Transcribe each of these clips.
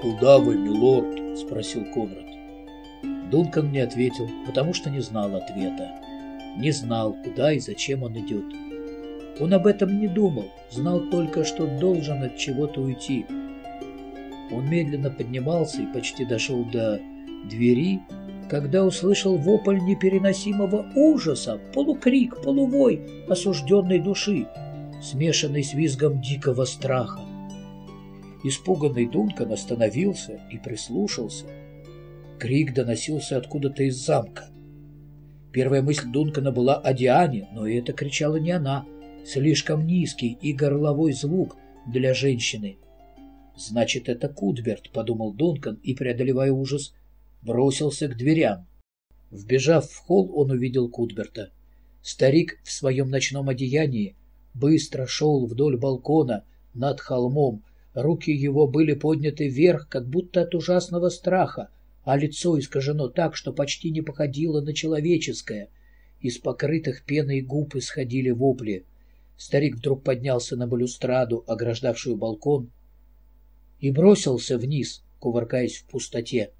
«Куда вы, милорд?» — спросил Конрад. Дункан не ответил, потому что не знал ответа. Не знал, куда и зачем он идет. Он об этом не думал, знал только, что должен от чего-то уйти. Он медленно поднимался и почти дошел до двери, когда услышал вопль непереносимого ужаса, полукрик, полувой осужденной души, смешанный с визгом дикого страха. Испуганный Дункан остановился и прислушался. Крик доносился откуда-то из замка. Первая мысль Дункана была о Диане, но это кричала не она. Слишком низкий и горловой звук для женщины. «Значит, это Кудберт», — подумал Дункан и, преодолевая ужас, бросился к дверям. Вбежав в холл, он увидел Кудберта. Старик в своем ночном одеянии быстро шел вдоль балкона над холмом. Руки его были подняты вверх, как будто от ужасного страха, а лицо искажено так, что почти не походило на человеческое. Из покрытых пеной губ исходили вопли. Старик вдруг поднялся на балюстраду, ограждавшую балкон, и бросился вниз, кувыркаясь в пустоте.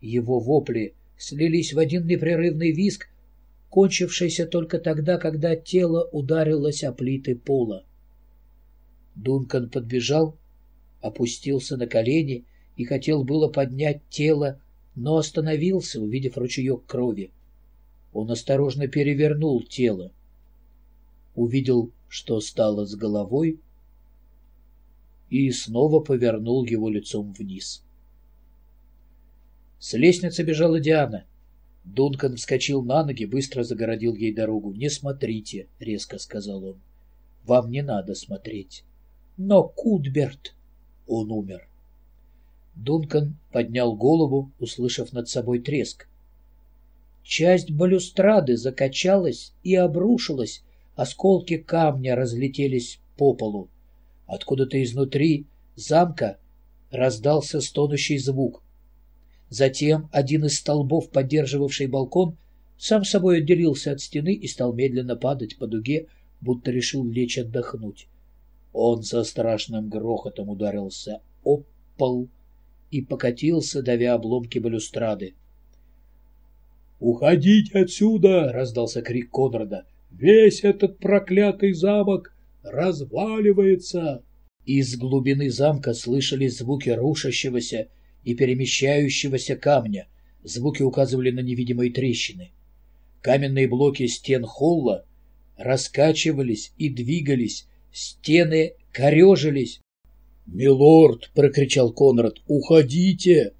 Его вопли слились в один непрерывный визг, кончившийся только тогда, когда тело ударилось о плиты пола. Дункан подбежал, опустился на колени и хотел было поднять тело, но остановился, увидев ручеек крови. Он осторожно перевернул тело, увидел, что стало с головой, и снова повернул его лицом вниз. С лестницы бежала Диана. Дункан вскочил на ноги, быстро загородил ей дорогу. «Не смотрите», — резко сказал он. «Вам не надо смотреть». «Но Кудберт...» Он умер. Дункан поднял голову, услышав над собой треск. Часть балюстрады закачалась и обрушилась, осколки камня разлетелись по полу. Откуда-то изнутри замка раздался стонущий звук. Затем один из столбов, поддерживавший балкон, сам собой отделился от стены и стал медленно падать по дуге, будто решил лечь отдохнуть. Он со страшным грохотом ударился об пол и покатился, давя обломки балюстрады. «Уходите отсюда!» — раздался крик Конрада. «Весь этот проклятый замок разваливается!» Из глубины замка слышались звуки рушащегося и перемещающегося камня. Звуки указывали на невидимые трещины. Каменные блоки стен холла раскачивались и двигались, стены корежились. «Милорд!» — прокричал Конрад. «Уходите!»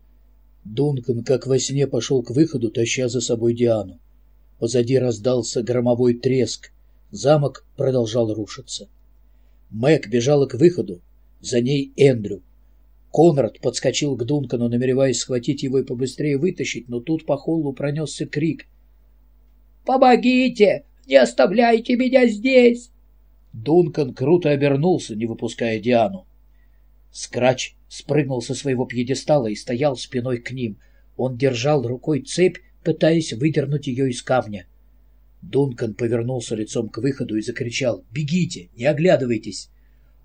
Дункан, как во сне, пошел к выходу, таща за собой Диану. Позади раздался громовой треск. Замок продолжал рушиться. Мэг бежала к выходу. За ней Эндрю. Конрад подскочил к Дункану, намереваясь схватить его и побыстрее вытащить, но тут по холлу пронесся крик. «Помогите! Не оставляйте меня здесь!» Дункан круто обернулся, не выпуская Диану. Скрач спрыгнул со своего пьедестала и стоял спиной к ним. Он держал рукой цепь, пытаясь выдернуть ее из камня. Дункан повернулся лицом к выходу и закричал «Бегите! Не оглядывайтесь!»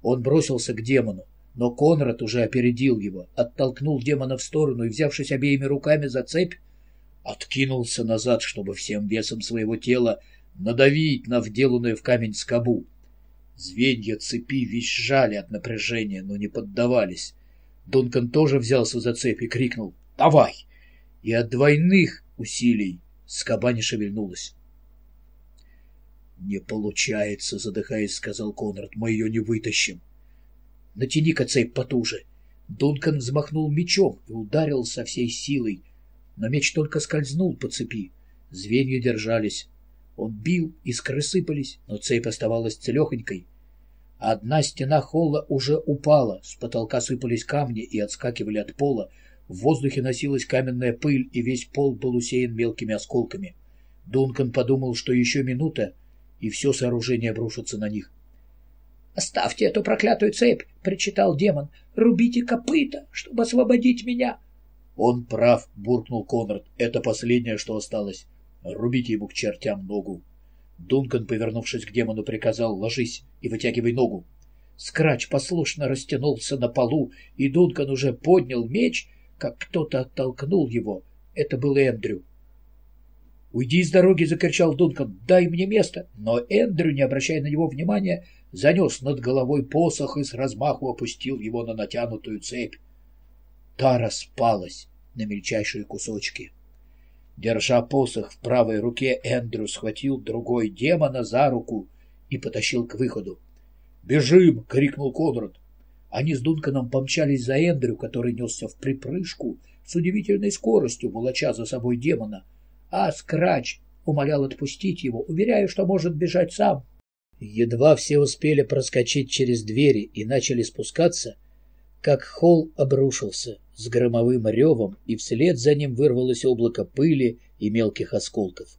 Он бросился к демону. Но Конрад уже опередил его, оттолкнул демона в сторону и, взявшись обеими руками за цепь, откинулся назад, чтобы всем весом своего тела надавить на вделанную в камень скобу. Звенья цепи визжали от напряжения, но не поддавались. Дункан тоже взялся за цепь и крикнул «Давай!» И от двойных усилий скоба не шевельнулась. «Не получается», — задыхаясь, сказал Конрад, — «мы ее не вытащим». Натяни-ка цепь потуже. Дункан взмахнул мечом и ударил со всей силой. Но меч только скользнул по цепи. Звенья держались. Он бил, искры сыпались, но цепь оставалась целехонькой. Одна стена холла уже упала, с потолка сыпались камни и отскакивали от пола. В воздухе носилась каменная пыль, и весь пол был усеян мелкими осколками. Дункан подумал, что еще минута, и все сооружение обрушится на них. «Оставьте эту проклятую цепь!» — причитал демон. «Рубите копыта, чтобы освободить меня!» «Он прав!» — буркнул Конрад. «Это последнее, что осталось. Рубите ему к чертям ногу!» Дункан, повернувшись к демону, приказал «Ложись и вытягивай ногу!» Скрач послушно растянулся на полу, и Дункан уже поднял меч, как кто-то оттолкнул его. Это был Эндрю. «Уйди с дороги!» — закричал Дункан. «Дай мне место!» Но Эндрю, не обращая на него внимания, занес над головой посох и с размаху опустил его на натянутую цепь. Та распалась на мельчайшие кусочки. Держа посох в правой руке, Эндрю схватил другой демона за руку и потащил к выходу. «Бежим!» — крикнул Конрад. Они с Дунканом помчались за Эндрю, который несся в припрыжку с удивительной скоростью, волоча за собой демона — а Скрач умолял отпустить его, уверяя, что может бежать сам. Едва все успели проскочить через двери и начали спускаться, как холл обрушился с громовым ревом, и вслед за ним вырвалось облако пыли и мелких осколков.